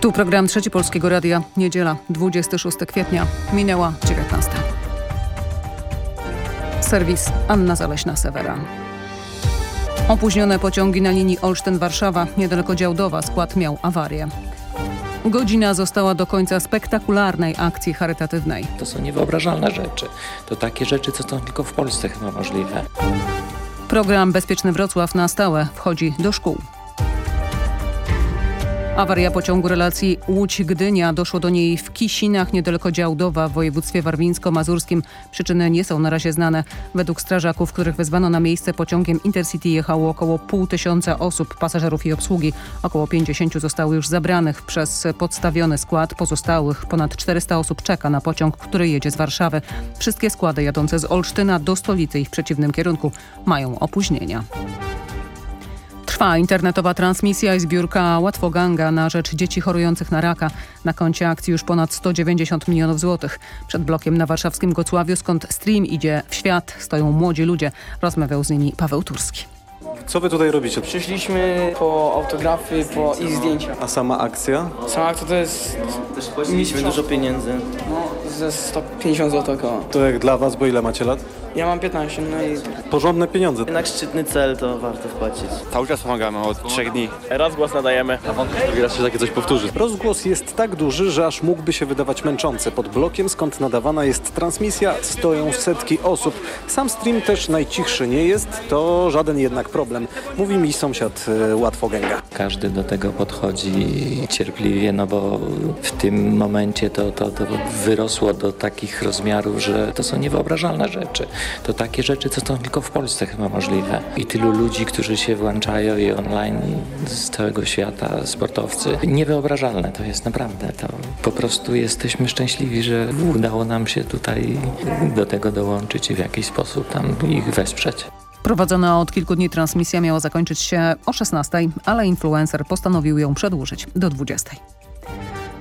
Tu program Trzeci Polskiego Radia. Niedziela, 26 kwietnia. Minęła 19. Serwis Anna Zaleśna-Sewera. Opóźnione pociągi na linii Olsztyn-Warszawa, niedaleko Działdowa, skład miał awarię. Godzina została do końca spektakularnej akcji charytatywnej. To są niewyobrażalne rzeczy. To takie rzeczy, co są tylko w Polsce chyba możliwe. Program Bezpieczny Wrocław na stałe wchodzi do szkół. Awaria pociągu relacji Łódź-Gdynia. Doszło do niej w Kisinach, niedaleko Działdowa w województwie warmińsko-mazurskim. Przyczyny nie są na razie znane. Według strażaków, których wezwano na miejsce pociągiem Intercity jechało około pół tysiąca osób, pasażerów i obsługi. Około 50 zostało już zabranych przez podstawiony skład. Pozostałych ponad 400 osób czeka na pociąg, który jedzie z Warszawy. Wszystkie składy jadące z Olsztyna do stolicy i w przeciwnym kierunku mają opóźnienia. Trwa internetowa transmisja i zbiórka Łatwoganga na rzecz dzieci chorujących na raka. Na koncie akcji już ponad 190 milionów złotych. Przed blokiem na warszawskim Gocławiu, skąd stream idzie w świat, stoją młodzi ludzie. Rozmawiał z nimi Paweł Turski. Co wy tutaj robicie? Przyszliśmy po autografy, po ich zdjęcia. A sama akcja? Sama akcja to jest Też płaciliśmy dużo pieniędzy. no, ze 150 zł około. To jak dla was, bo ile macie lat? Ja mam 15, no i Porządne pieniądze. Jednak szczytny cel to warto wpłacić. Cały czas pomagamy od trzech dni. Raz głos nadajemy. Raz się takie coś powtórzy. Rozgłos jest tak duży, że aż mógłby się wydawać męczący. Pod blokiem, skąd nadawana jest transmisja, stoją setki osób. Sam stream też najcichszy nie jest, to żaden jednak problem. Mówi mi sąsiad y, Łatwogęga. Każdy do tego podchodzi cierpliwie, no bo w tym momencie to, to, to wyrosło do takich rozmiarów, że to są niewyobrażalne rzeczy. To takie rzeczy, co są tylko w Polsce chyba możliwe. I tylu ludzi, którzy się włączają i online z całego świata, sportowcy. Niewyobrażalne to jest naprawdę. To po prostu jesteśmy szczęśliwi, że udało nam się tutaj do tego dołączyć i w jakiś sposób tam ich wesprzeć. Prowadzona od kilku dni transmisja miała zakończyć się o 16, ale influencer postanowił ją przedłużyć do 20.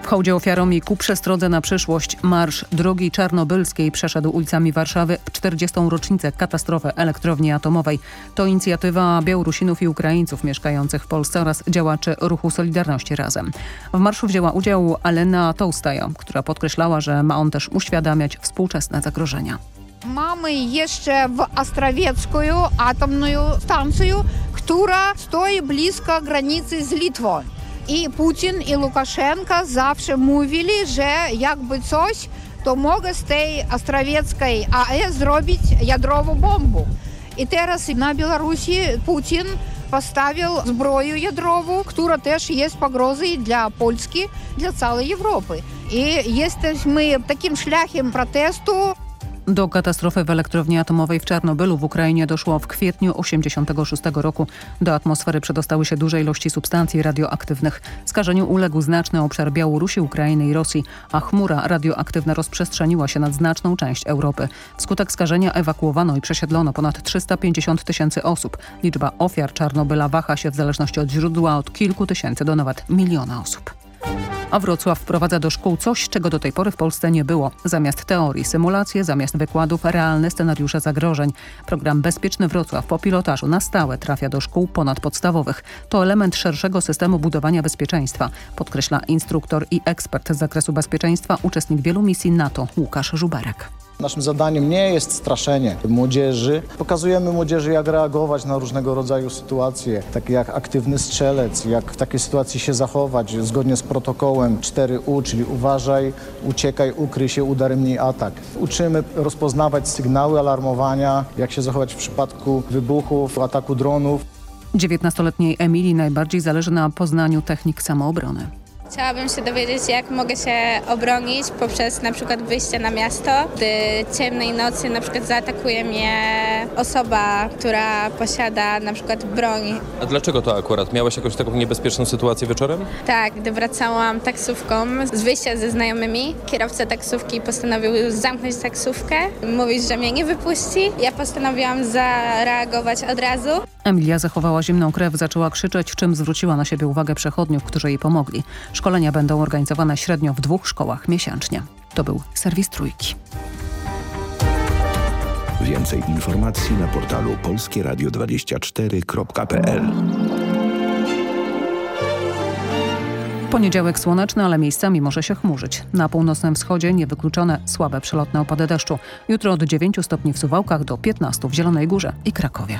Hołdzie ofiarom i ku przestrodze na przyszłość marsz drogi czarnobylskiej przeszedł ulicami Warszawy w 40. rocznicę katastrofy elektrowni atomowej. To inicjatywa Białorusinów i Ukraińców mieszkających w Polsce oraz działaczy ruchu Solidarności Razem. W marszu wzięła udział Alena Tołstaja, która podkreślała, że ma on też uświadamiać współczesne zagrożenia. Mamy jeszcze w Ostrowiecką atomną stację, która stoi blisko granicy z Litwą. I Putin i Łukaszenko zawsze mówili, że jakby coś, to mogę z tej Ostrowieckiej AES zrobić jądrową bombę. I teraz na Białorusi Putin postawił zbroję jądrową, która też jest pogrozą dla Polski, dla całej Europy. I jesteśmy takim szlakiem protestu. Do katastrofy w elektrowni atomowej w Czarnobylu w Ukrainie doszło w kwietniu 1986 roku. Do atmosfery przedostały się duże ilości substancji radioaktywnych. Skażeniu uległ znaczny obszar Białorusi, Ukrainy i Rosji, a chmura radioaktywna rozprzestrzeniła się nad znaczną część Europy. Wskutek skażenia ewakuowano i przesiedlono ponad 350 tysięcy osób. Liczba ofiar Czarnobyla waha się w zależności od źródła od kilku tysięcy do nawet miliona osób. A Wrocław wprowadza do szkół coś, czego do tej pory w Polsce nie było. Zamiast teorii symulacje, zamiast wykładów realne scenariusze zagrożeń. Program Bezpieczny Wrocław po pilotażu na stałe trafia do szkół ponadpodstawowych. To element szerszego systemu budowania bezpieczeństwa, podkreśla instruktor i ekspert z zakresu bezpieczeństwa, uczestnik wielu misji NATO Łukasz Żuberek. Naszym zadaniem nie jest straszenie młodzieży. Pokazujemy młodzieży, jak reagować na różnego rodzaju sytuacje, takie jak aktywny strzelec, jak w takiej sytuacji się zachować zgodnie z protokołem 4U, czyli uważaj, uciekaj, ukryj się, udaremnij atak. Uczymy rozpoznawać sygnały alarmowania, jak się zachować w przypadku wybuchów, ataku dronów. 19-letniej Emilii najbardziej zależy na poznaniu technik samoobrony. Chciałabym się dowiedzieć, jak mogę się obronić poprzez na przykład wyjście na miasto, gdy ciemnej nocy na przykład zaatakuje mnie osoba, która posiada na przykład broń. A dlaczego to akurat? Miałeś jakąś taką niebezpieczną sytuację wieczorem? Tak, gdy wracałam taksówką z wyjścia ze znajomymi, kierowca taksówki postanowił zamknąć taksówkę, mówić, że mnie nie wypuści. Ja postanowiłam zareagować od razu. Emilia zachowała zimną krew, zaczęła krzyczeć, czym zwróciła na siebie uwagę przechodniów, którzy jej pomogli. Szkolenia będą organizowane średnio w dwóch szkołach miesięcznie. To był serwis Trójki. Więcej informacji na portalu polskieradio24.pl Poniedziałek słoneczny, ale miejscami może się chmurzyć. Na północnym wschodzie niewykluczone słabe przelotne opady deszczu. Jutro od 9 stopni w Suwałkach do 15 w Zielonej Górze i Krakowie.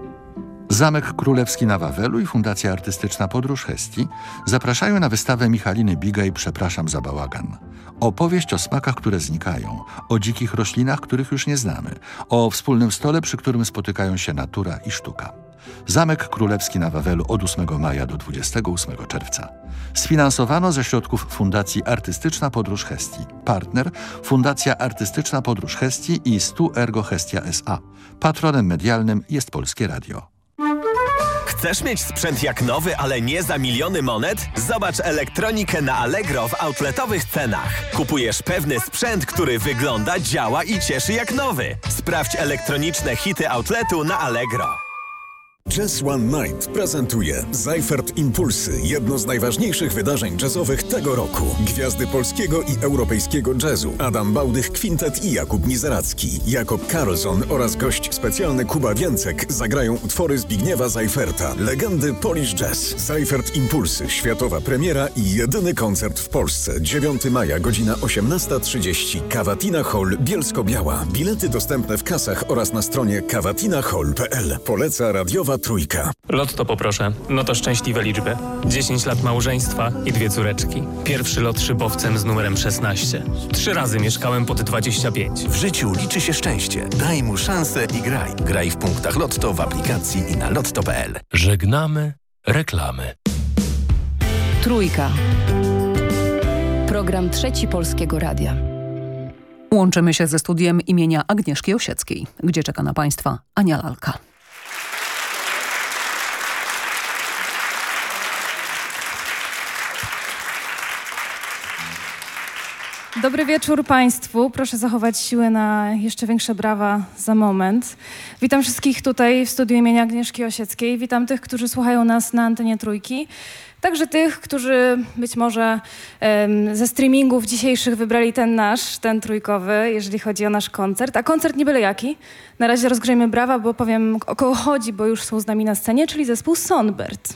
Zamek Królewski na Wawelu i Fundacja Artystyczna Podróż Hestii zapraszają na wystawę Michaliny Bigaj Przepraszam za bałagan. Opowieść o smakach, które znikają, o dzikich roślinach, których już nie znamy, o wspólnym stole, przy którym spotykają się natura i sztuka. Zamek Królewski na Wawelu od 8 maja do 28 czerwca. Sfinansowano ze środków Fundacji Artystyczna Podróż Hestii. Partner Fundacja Artystyczna Podróż Hestii i Stu Ergo Hestia S.A. Patronem medialnym jest Polskie Radio. Chcesz mieć sprzęt jak nowy, ale nie za miliony monet? Zobacz elektronikę na Allegro w outletowych cenach. Kupujesz pewny sprzęt, który wygląda, działa i cieszy jak nowy. Sprawdź elektroniczne hity outletu na Allegro. Jazz One Night prezentuje Seifert Impulsy, jedno z najważniejszych wydarzeń jazzowych tego roku. Gwiazdy polskiego i europejskiego jazzu Adam Bałdych Kwintet i Jakub Mizeracki, Jakob Carlson oraz gość specjalny Kuba Więcek zagrają utwory Zbigniewa Seiferta, legendy Polish Jazz. Seifert Impulsy, światowa premiera i jedyny koncert w Polsce. 9 maja, godzina 18.30, Kawatina Hall, Bielsko-Biała. Bilety dostępne w kasach oraz na stronie kawatinahall.pl. Poleca radiowa trójka. Lotto poproszę. No to szczęśliwe liczby. 10 lat małżeństwa i dwie córeczki. Pierwszy lot szybowcem z numerem 16. Trzy razy mieszkałem pod 25. W życiu liczy się szczęście. Daj mu szansę i graj. Graj w punktach Lotto w aplikacji i na lotto.pl. Żegnamy reklamy. Trójka. Program Trzeci Polskiego Radia. Łączymy się ze studiem imienia Agnieszki Osieckiej, gdzie czeka na Państwa Ania Lalka. Dobry wieczór Państwu. Proszę zachować siłę na jeszcze większe brawa za moment. Witam wszystkich tutaj w studiu imienia Agnieszki Osieckiej. Witam tych, którzy słuchają nas na antenie Trójki. Także tych, którzy być może um, ze streamingów dzisiejszych wybrali ten nasz, ten trójkowy, jeżeli chodzi o nasz koncert. A koncert nie byle jaki. Na razie rozgrzejmy brawa, bo powiem o kogo chodzi, bo już są z nami na scenie, czyli zespół Sonbert.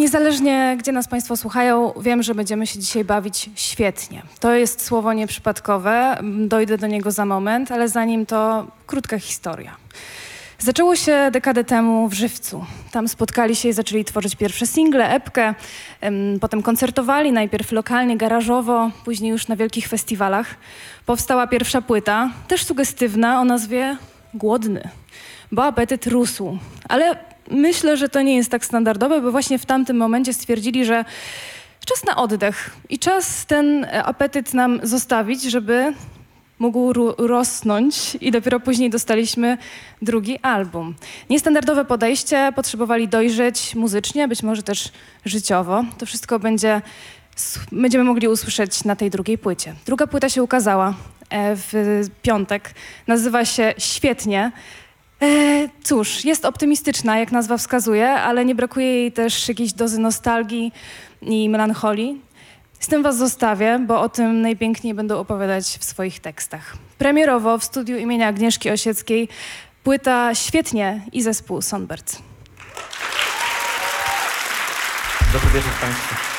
Niezależnie, gdzie nas Państwo słuchają, wiem, że będziemy się dzisiaj bawić świetnie. To jest słowo nieprzypadkowe, dojdę do niego za moment, ale zanim to krótka historia. Zaczęło się dekadę temu w Żywcu. Tam spotkali się i zaczęli tworzyć pierwsze single, epkę, potem koncertowali, najpierw lokalnie, garażowo, później już na wielkich festiwalach. Powstała pierwsza płyta, też sugestywna, o nazwie Głodny, bo apetyt rósł. Ale myślę, że to nie jest tak standardowe, bo właśnie w tamtym momencie stwierdzili, że czas na oddech i czas ten apetyt nam zostawić, żeby mógł rosnąć i dopiero później dostaliśmy drugi album. Niestandardowe podejście, potrzebowali dojrzeć muzycznie, być może też życiowo. To wszystko będzie, będziemy mogli usłyszeć na tej drugiej płycie. Druga płyta się ukazała e, w piątek, nazywa się Świetnie. E, cóż, jest optymistyczna, jak nazwa wskazuje, ale nie brakuje jej też jakiejś dozy nostalgii i melancholii. Z tym was zostawię, bo o tym najpiękniej będą opowiadać w swoich tekstach. Premierowo w studiu imienia Agnieszki Osieckiej płyta Świetnie i zespół Sonbert. Dobry wieczór Państwu.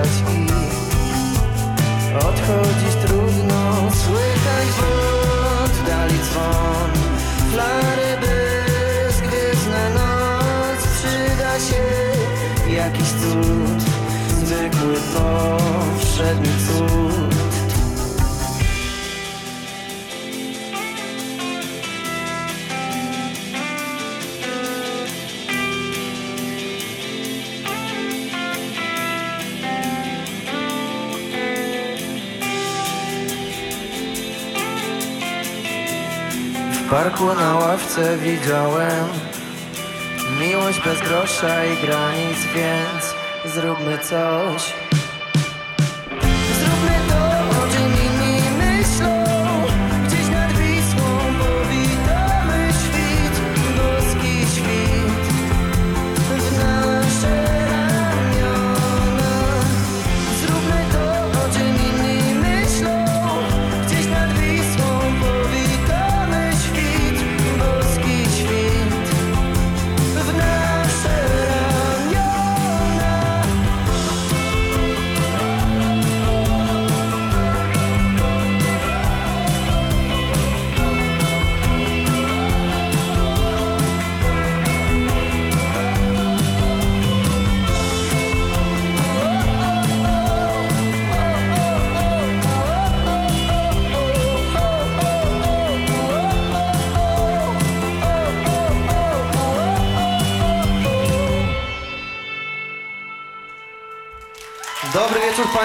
wracać i odchodzić trudno. Słychać wód, dali dzwon, flary bezgwiezdna noc. Przyda się jakiś cud, zwykły powszedni cud. parku na ławce widziałem. Miłość bez grosza i granic, więc zróbmy coś.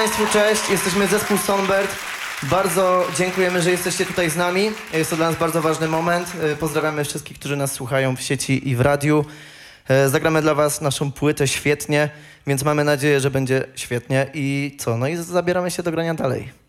Państwu, cześć. Jesteśmy zespół Sonbird. Bardzo dziękujemy, że jesteście tutaj z nami. Jest to dla nas bardzo ważny moment. E, pozdrawiamy wszystkich, którzy nas słuchają w sieci i w radiu. E, zagramy dla Was naszą płytę świetnie, więc mamy nadzieję, że będzie świetnie. I co? No i zabieramy się do grania dalej.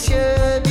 Z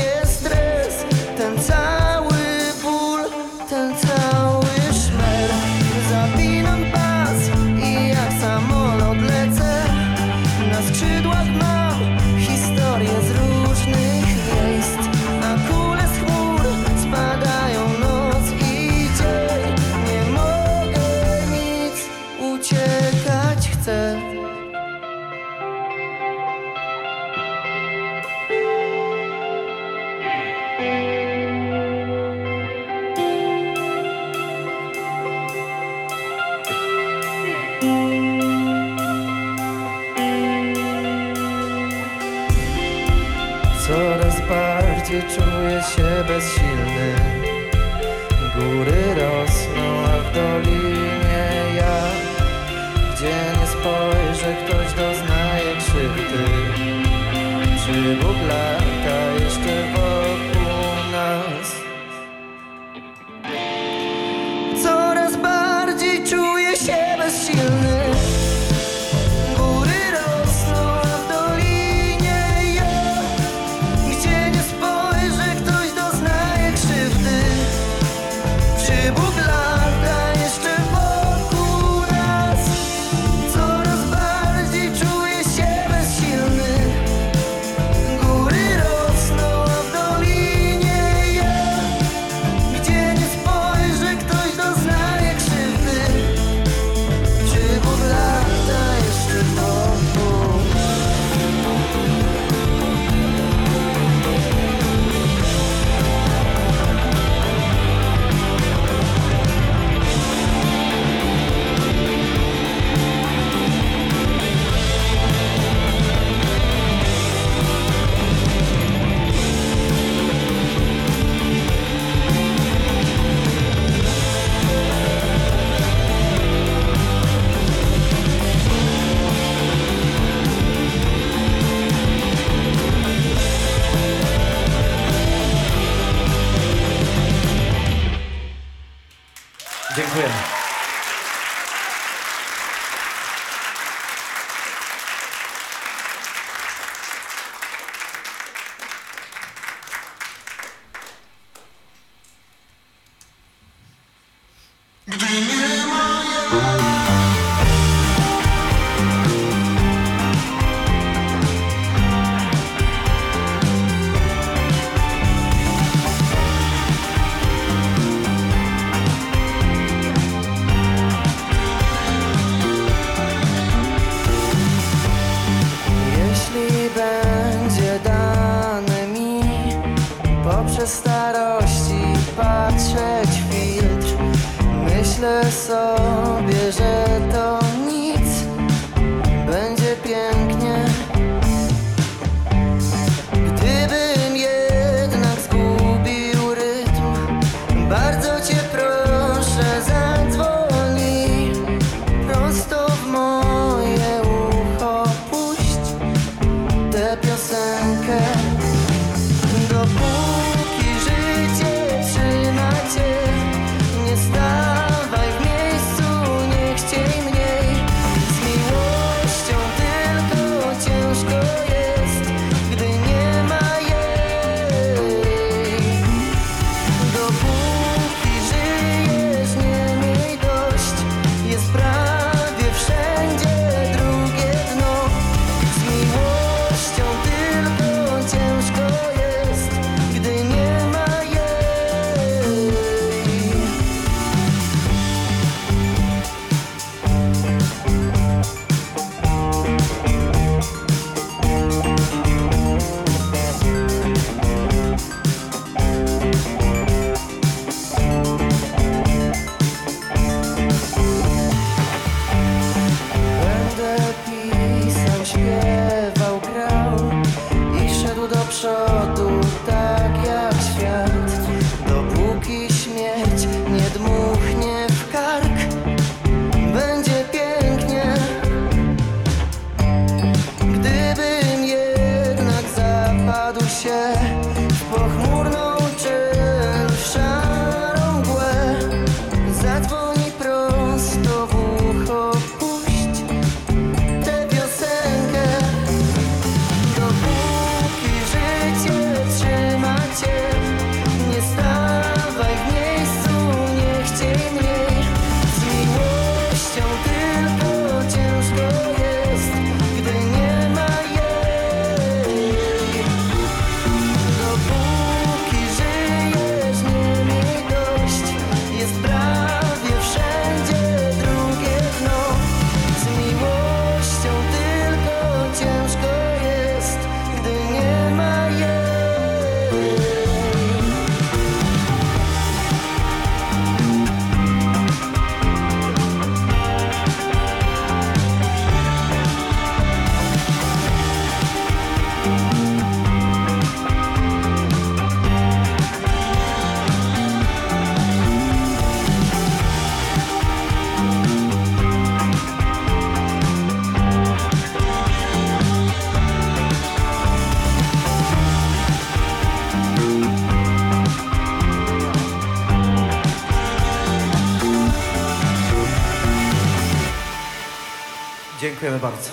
Bardzo.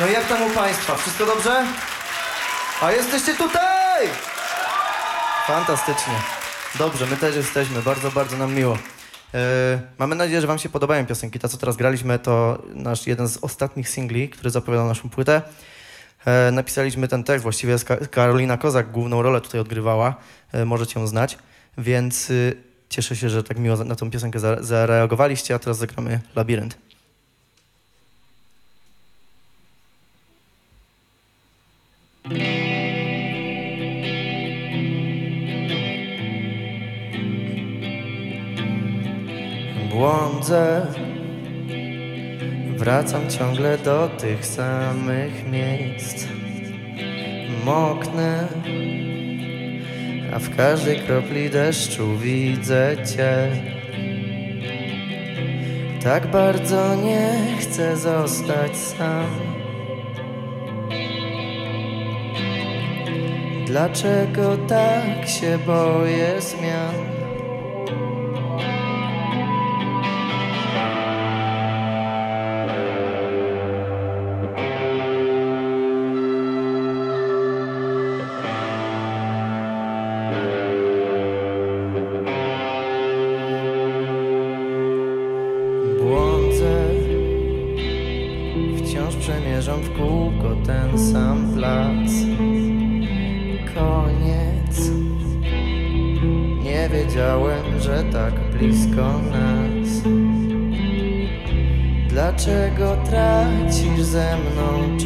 No i jak tam u Państwa? Wszystko dobrze? A jesteście tutaj! Fantastycznie. Dobrze, my też jesteśmy. Bardzo, bardzo nam miło. E, mamy nadzieję, że Wam się podobają piosenki. Ta, co teraz graliśmy, to nasz jeden z ostatnich singli, który zapowiadał naszą płytę. E, napisaliśmy ten tekst, właściwie Karolina Kozak główną rolę tutaj odgrywała. E, możecie ją znać. Więc y, cieszę się, że tak miło na tą piosenkę za- zareagowaliście, a teraz zagramy Labirynt. Błądzę, wracam ciągle do tych samych miejsc. Moknę, a w każdej kropli deszczu widzę Cię. Tak bardzo nie chcę zostać sam. Dlaczego tak się boję zmian? Tracisz ze mną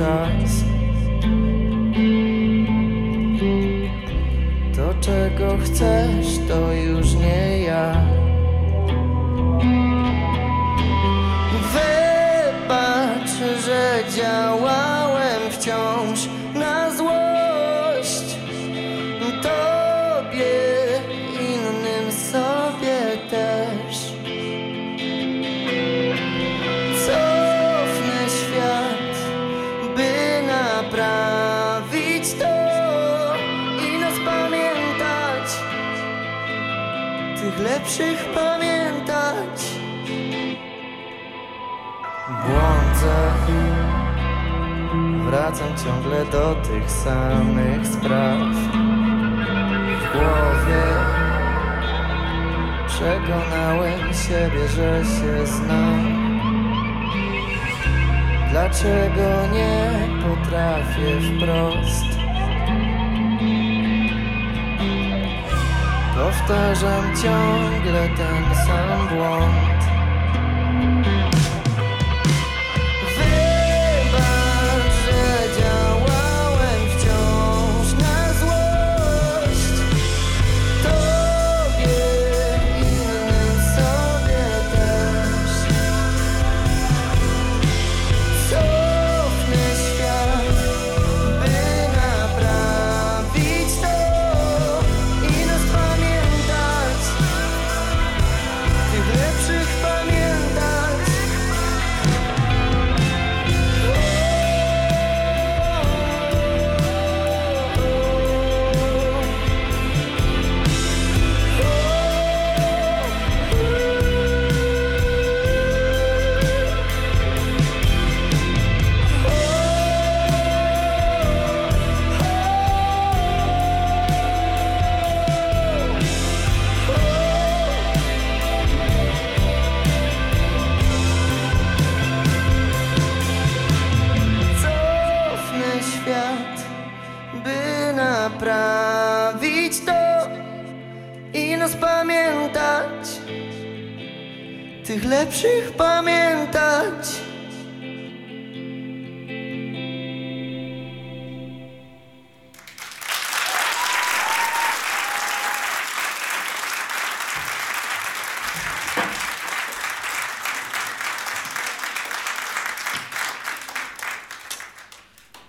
do tych samych spraw. W głowie przekonałem siebie, że się znam. Dlaczego nie potrafię wprost? Powtarzam ciągle ten sam błąd.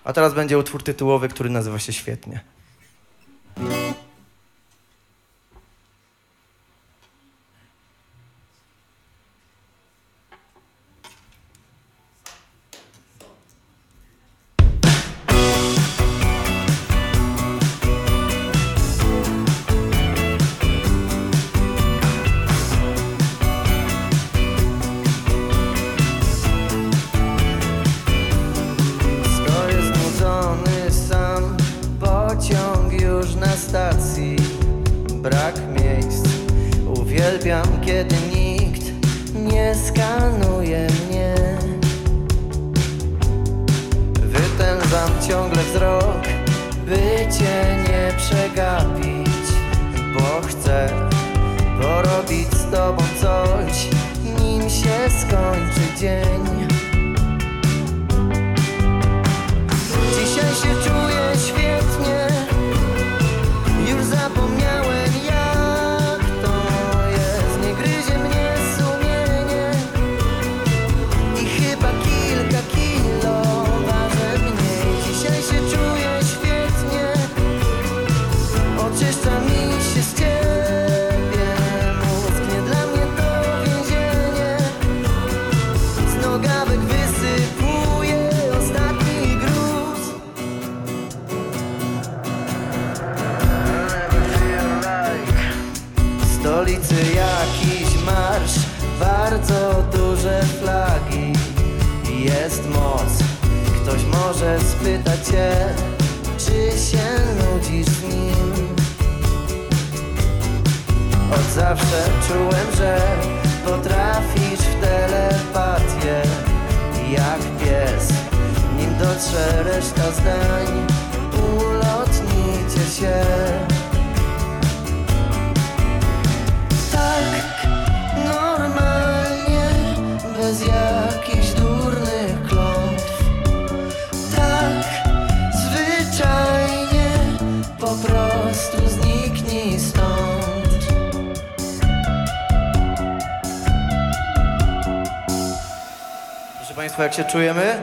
A teraz będzie utwór tytułowy, który nazywa się świetnie. uwielbiam, kiedy nikt nie skanuje mnie. Wytężam ciągle wzrok, by cię nie przegapić Bo chcę porobić z tobą coś, nim się skończy dzień. Dzisiaj się czuję flagi jest moc. Ktoś może spytać cię, czy się nudzisz nim. Od zawsze czułem, że potrafisz w telepatię Jak pies, nim dotrze reszta zdań, ulotnijcie się. Państwa, jak się czujemy?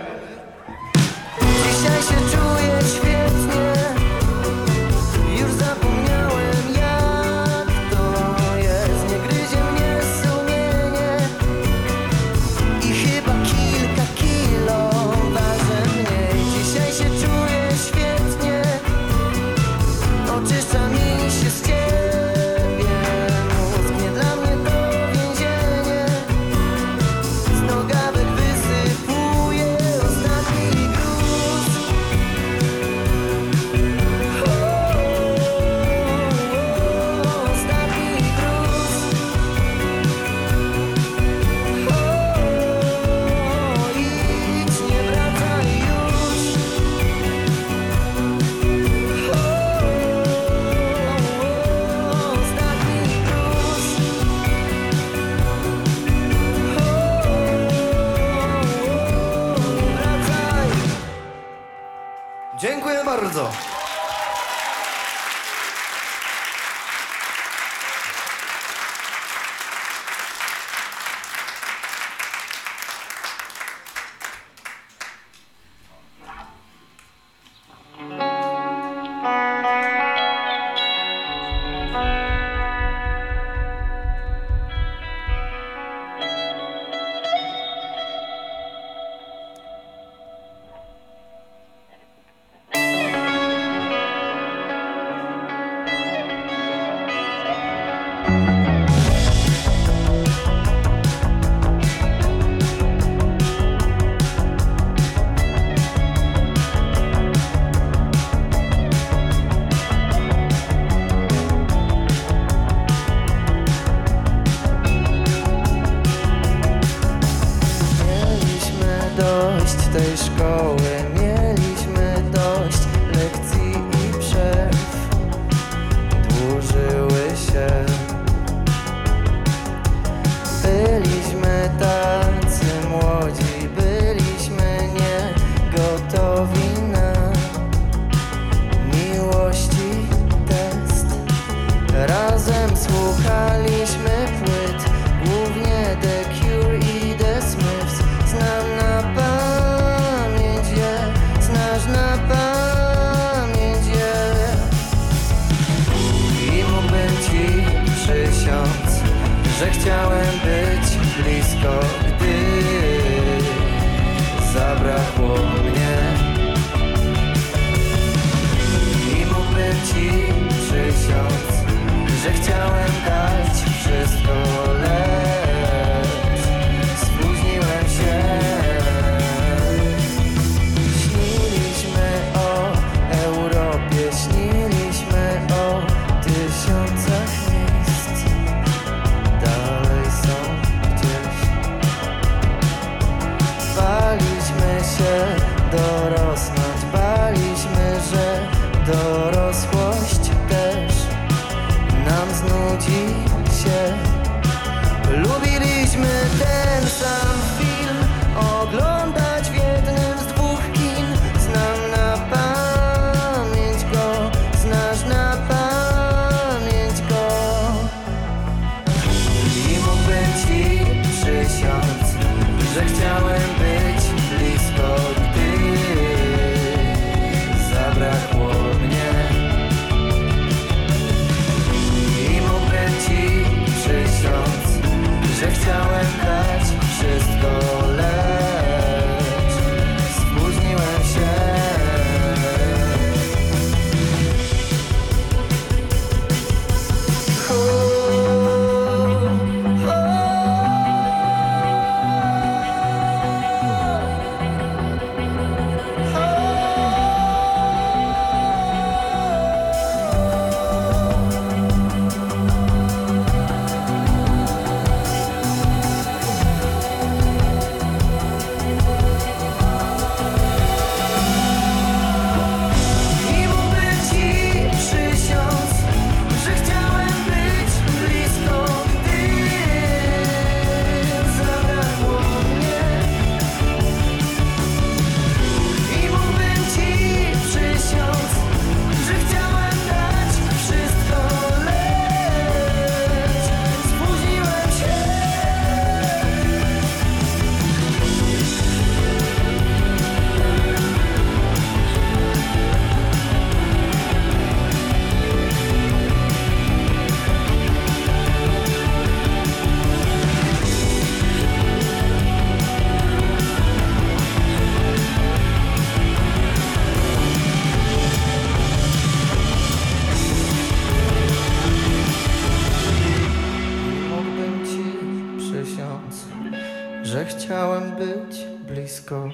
że chciałem być blisko.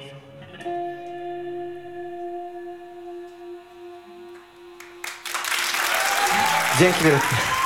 Dzięki wielkie.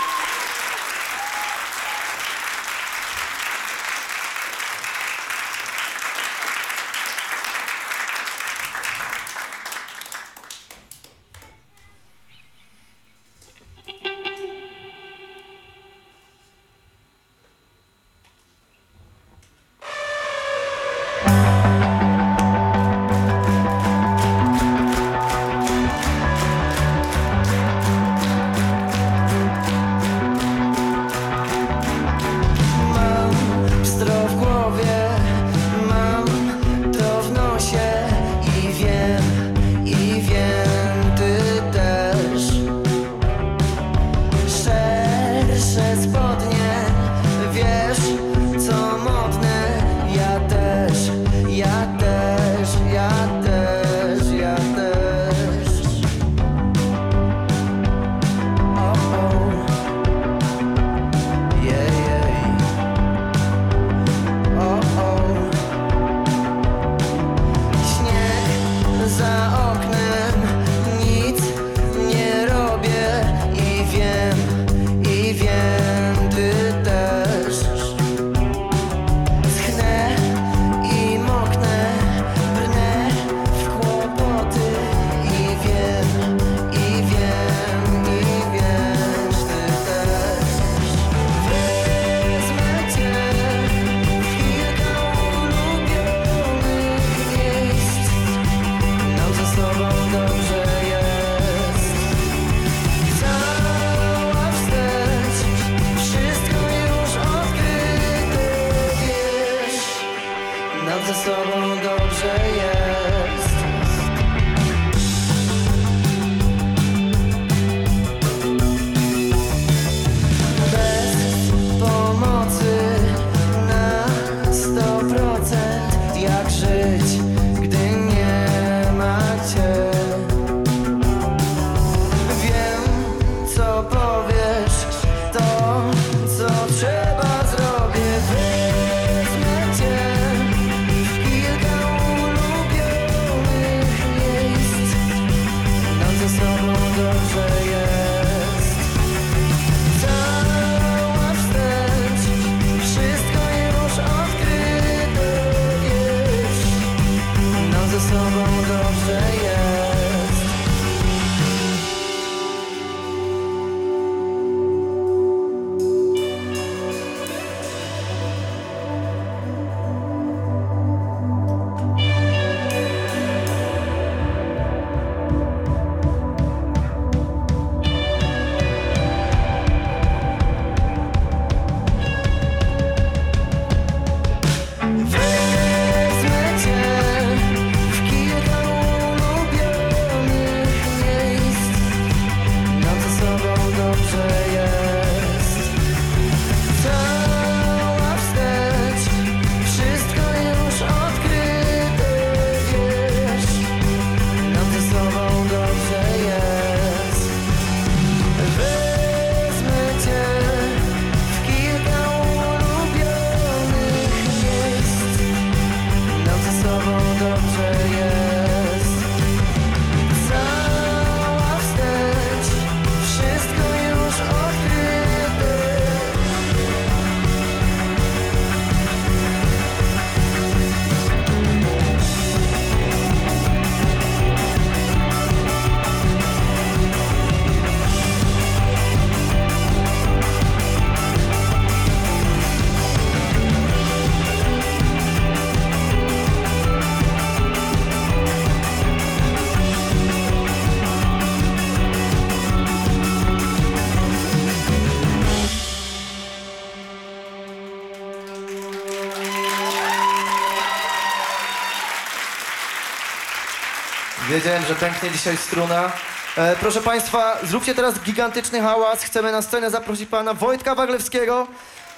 że pęknie dzisiaj struna. E, proszę Państwa, zróbcie teraz gigantyczny hałas. Chcemy na scenę zaprosić Pana Wojtka Waglewskiego.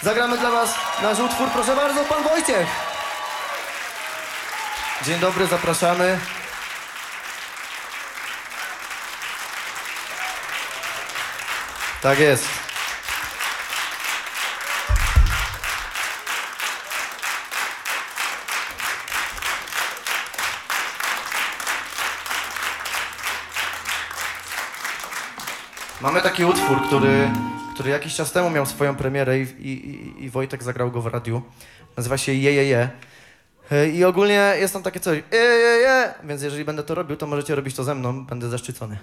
Zagramy dla Was nasz utwór. Proszę bardzo, Pan Wojciech. Dzień dobry, zapraszamy. Tak jest. Mamy taki utwór, który, który jakiś czas temu miał swoją premierę i, i, i Wojtek zagrał go w radiu. Nazywa się Je Je Je. I ogólnie jest tam takie coś, je, je, je, więc jeżeli będę to robił, to możecie robić to ze mną, będę zaszczycony.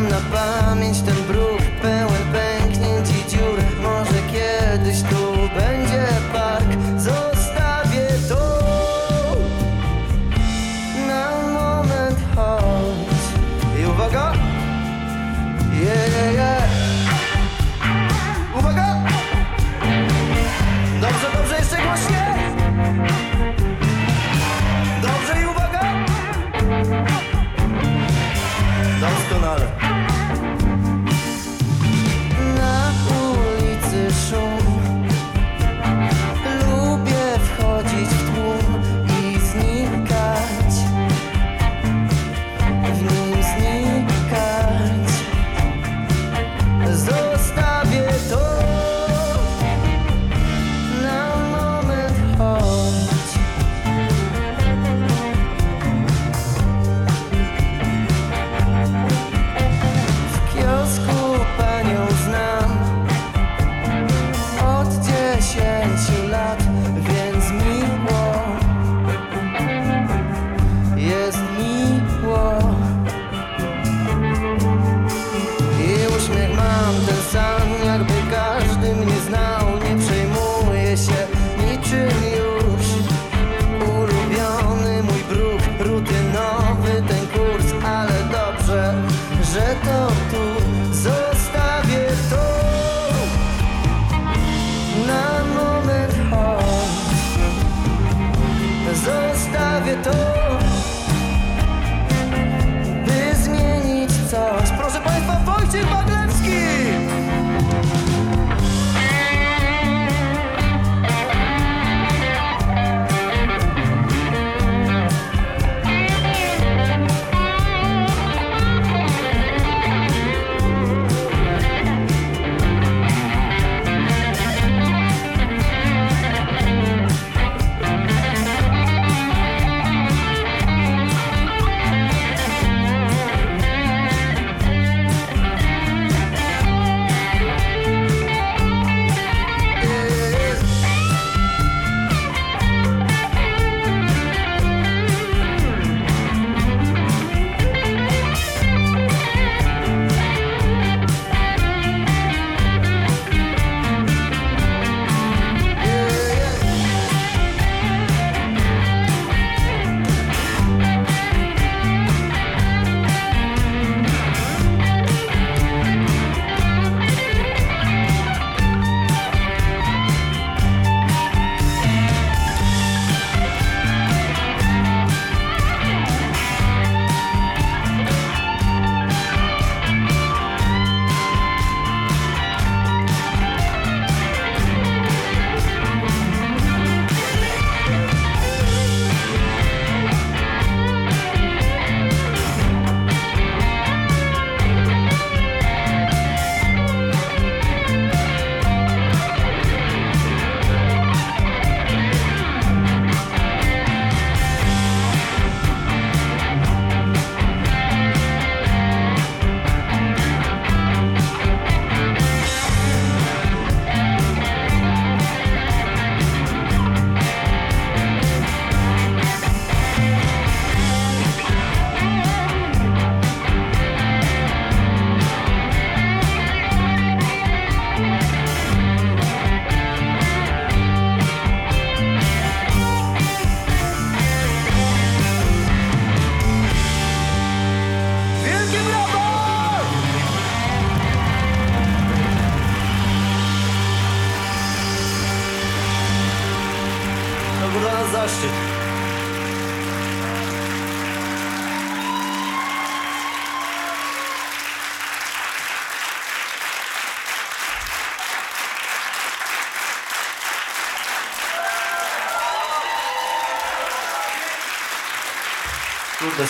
на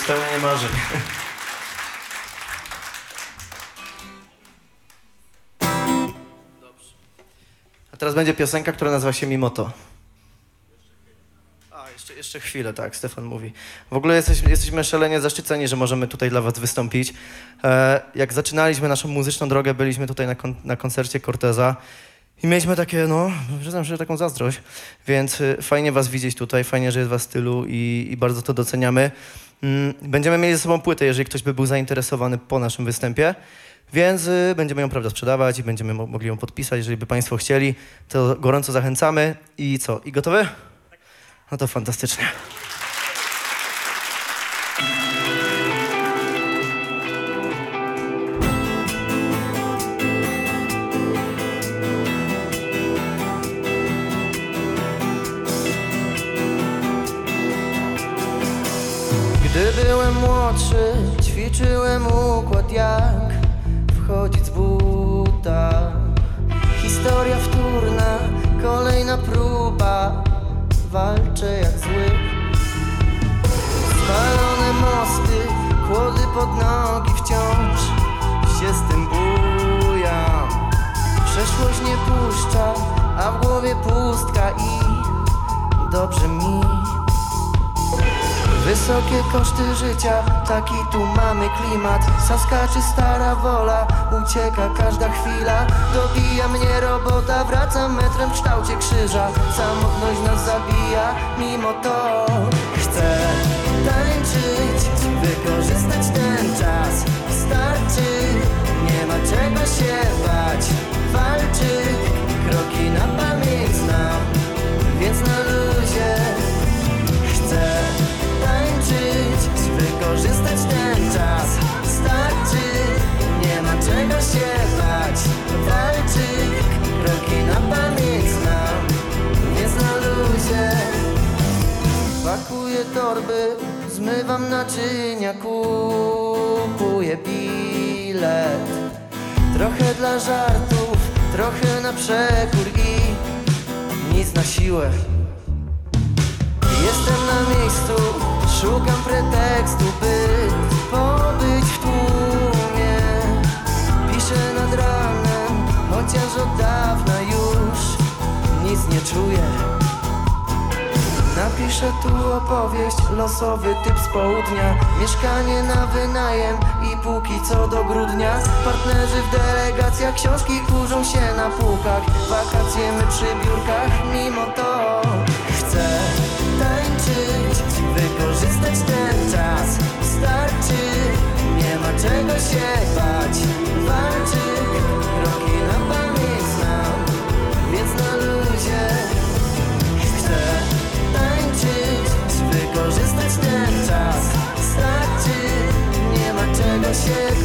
spełnienie marzeń. A teraz będzie piosenka, która nazywa się Mimo to. A, jeszcze, jeszcze chwilę, tak, Stefan mówi. W ogóle jesteśmy, jesteśmy szalenie zaszczyceni, że możemy tutaj dla was wystąpić. E, jak zaczynaliśmy naszą muzyczną drogę, byliśmy tutaj na, kon, na koncercie Corteza i mieliśmy takie, no, przyznam się, taką zazdrość, więc y, fajnie was widzieć tutaj, fajnie, że jest was tylu i, i bardzo to doceniamy. Mm, Będziemy mieli ze sobą płytę, jeżeli ktoś by był zainteresowany po naszym występie, więc y, będziemy ją prawda sprzedawać i będziemy mo- mogli ją podpisać. Jeżeli by Państwo chcieli, to gorąco zachęcamy. I co? I gotowy? No to fantastycznie. Młodszy, ćwiczyłem układ jak wchodzić z buta. Historia wtórna, kolejna próba, walczę jak zły. Spalone mosty, kłody pod nogi wciąż się z tym bujam. Przeszłość nie puszcza, a w głowie pustka i dobrze mi. Wysokie koszty życia, taki tu mamy klimat. Saskaczy stara wola, ucieka każda chwila. Dobija mnie robota, wracam metrem w kształcie krzyża. Samotność nas zabija, mimo to chcę tańczyć Wykorzystać ten czas, starczy Nie ma czego się bać, walczyć Kroki na pamięć znam, więc na luzie Chcę wykorzystać ten czas. Starczy, nie ma czego się bać. Walczyć, kroki na pamięć znam. Więc na luzie Pakuję torby, zmywam naczynia Kupuję bilet. Trochę dla żartów, trochę na przekór i nic na siłę. Jestem na miejscu, szukam pretekstu, by pobyć w tłumie. Piszę nad ranem, chociaż od dawna już nic nie czuję. Napiszę tu opowieść, losowy typ z południa Mieszkanie na wynajem i póki co do grudnia Partnerzy w delegacjach, książki kurzą się na półkach Wakacje my przy biurkach, mimo to Wykorzystać ten czas, starczy Nie ma czego się bać, walczyć Kroki na pamięć znam, więc na luzie Chcę tańczyć, wykorzystać ten czas. Starczy, nie ma czego się bać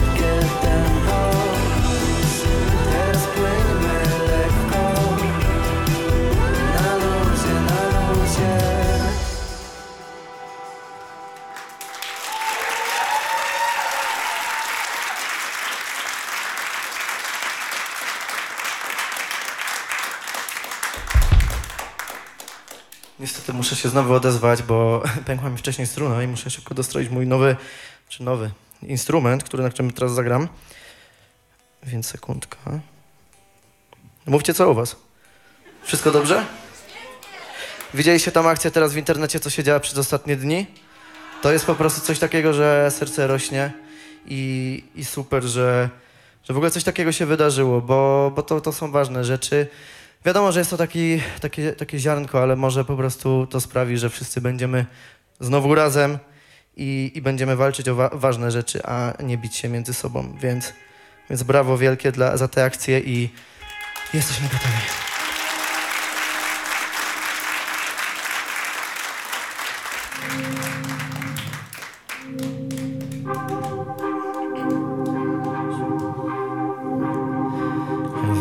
muszę się znowu odezwać, bo pękła mi wcześniej struna i muszę szybko dostroić mój nowy, czy nowy instrument, który, na którym teraz zagram. Więc sekundka. Mówcie co u was? Wszystko dobrze? Widzieliście tą akcję teraz w internecie, co się działo przez ostatnie dni? To jest po prostu coś takiego, że serce rośnie i, i super, że, że w ogóle coś takiego się wydarzyło, bo, bo to, to są ważne rzeczy. Wiadomo, że jest to taki, takie, takie ziarnko, ale może po prostu to sprawi, że wszyscy będziemy znowu razem i, i będziemy walczyć o wa ważne rzeczy, a nie bić się między sobą. Więc, więc brawo wielkie dla, za tę akcję i jesteśmy gotowi.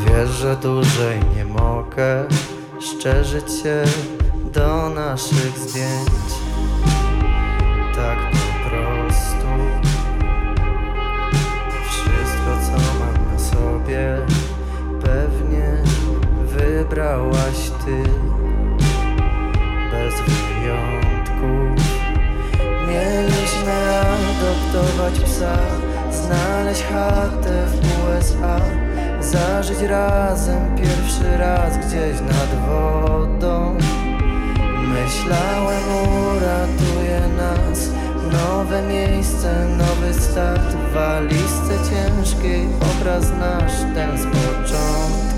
Wiesz, że dłużej nie mogę szczerzyć się do naszych zdjęć. Tak po prostu. Wszystko, co mam na sobie, pewnie wybrałaś ty. Bez wyjątków. Mieliśmy adoptować psa, znaleźć chatę w USA. Zażyć razem pierwszy raz gdzieś nad wodą. Myślałem uratuje nas Nowe miejsce, nowy start W walizce ciężkiej obraz nasz ten z początku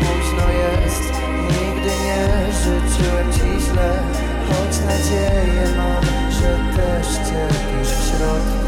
późno jest. Nigdy nie życzyłem ci źle Choć nadzieję mam, że też cierpisz w środku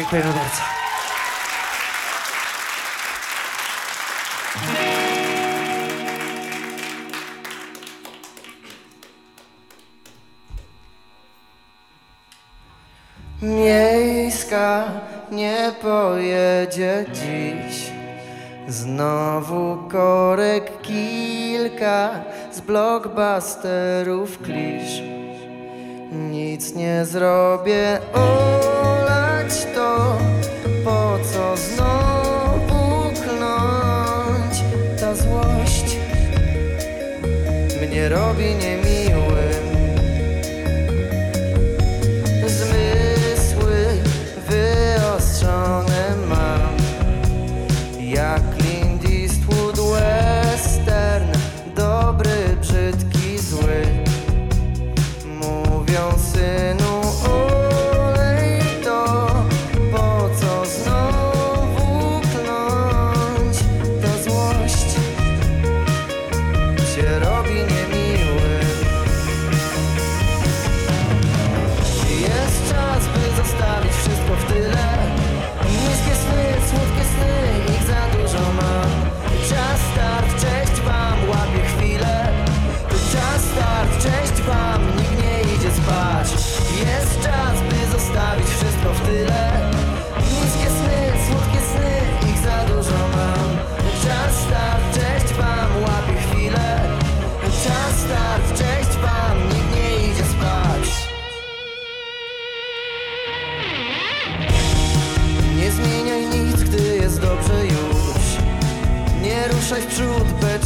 Dziękujemy bardzo. Miejska nie pojedzie dziś. Znowu korek kilka z blockbusterów klisz. Nic nie zrobię, to Po co znowu kląć Ta złość? Mnie robi niemiłym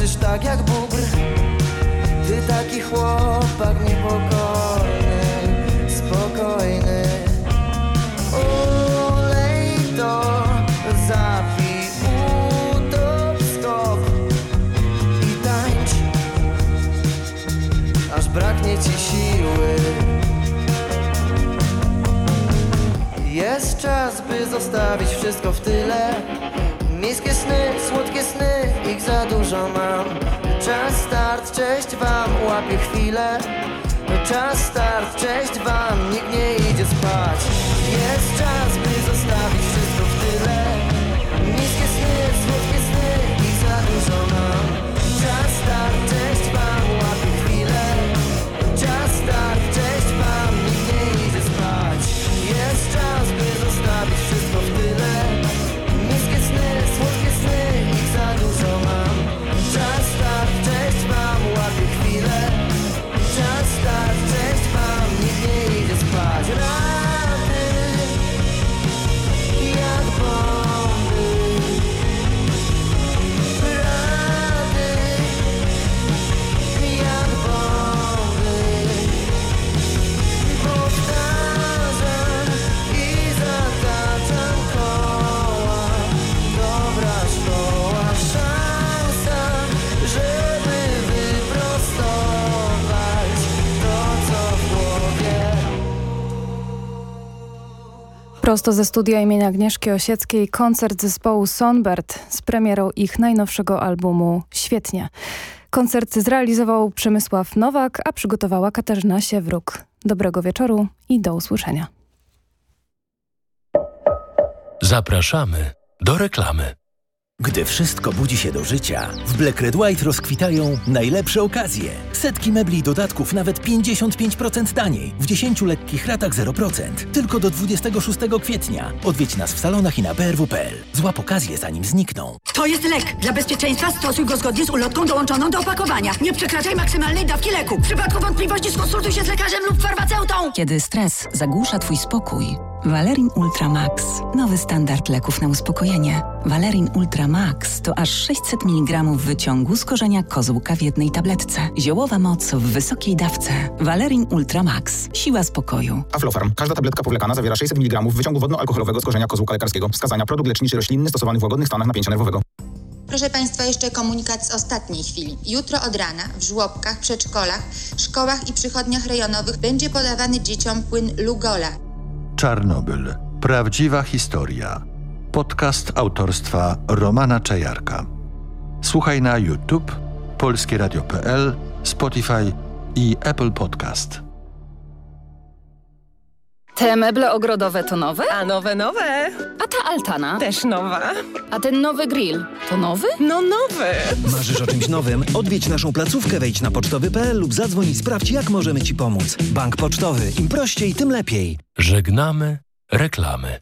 beczysz tak jak bóbr Ty taki chłopak niepokorny, spokojny. Ulej to, zapij, utop I tańcz, aż braknie ci siły. Jest czas, by zostawić wszystko w tyle. Miejskie sny, słodkie sny, ich za dużo mam. Czas start, cześć wam, łapię chwilę. Czas start, cześć wam, nikt nie idzie spać. Jest czas, by zostawić Prosto ze studia imienia Agnieszki Osieckiej koncert zespołu Sonbert z premierą ich najnowszego albumu Świetnie. Koncert zrealizował Przemysław Nowak, a przygotowała Katarzyna Siewruk. Dobrego wieczoru i do usłyszenia. Zapraszamy do reklamy. Gdy wszystko budzi się do życia, w Black Red White rozkwitają najlepsze okazje. Setki mebli i dodatków nawet 55% taniej. W 10 lekkich ratach 0%. Tylko do 26 kwietnia. Odwiedź nas w salonach i na brw.pl. Złap okazję zanim znikną. To jest lek. Dla bezpieczeństwa stosuj go zgodnie z ulotką dołączoną do opakowania. Nie przekraczaj maksymalnej dawki leku. W przypadku wątpliwości skonsultuj się z lekarzem lub farmaceutą. Kiedy stres zagłusza Twój spokój, Valerin Ultra Max. Nowy standard leków na uspokojenie. Valerin Ultra Max to aż 600 mg wyciągu z korzenia kozłka w jednej tabletce. Ziołowa moc w wysokiej dawce. Valerin Ultra Max. Siła spokoju. Aflofarm. Każda tabletka powlekana zawiera 600 mg wyciągu wodno-alkoholowego z korzenia kozłka lekarskiego. Wskazania produkt leczniczy roślinny stosowany w łagodnych stanach napięcia nerwowego. Proszę Państwa, jeszcze komunikat z ostatniej chwili. Jutro od rana w żłobkach, przedszkolach, szkołach i przychodniach rejonowych będzie podawany dzieciom płyn Lugola. Czarnobyl. Prawdziwa historia. Podcast autorstwa Romana Czajarka. Słuchaj na YouTube, polskieradio.pl, Spotify i Apple Podcast. Te meble ogrodowe to nowe? A nowe, nowe. A ta altana? Też nowa. A ten nowy grill to nowy? No nowy. Marzysz o czymś nowym? Odwiedź naszą placówkę, wejdź na pocztowy.pl lub zadzwoń i sprawdź, jak możemy Ci pomóc. Bank Pocztowy. Im prościej, tym lepiej. Żegnamy reklamy.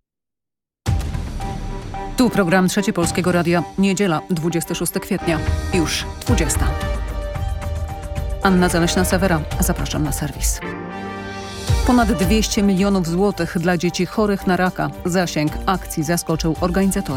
Tu program Trzeci Polskiego Radia. Niedziela, 26 kwietnia. Już 20. Anna Zaleśna-Sewera. Zapraszam na serwis. Ponad 200 milionów złotych dla dzieci chorych na raka. Zasięg akcji zaskoczył organizatora.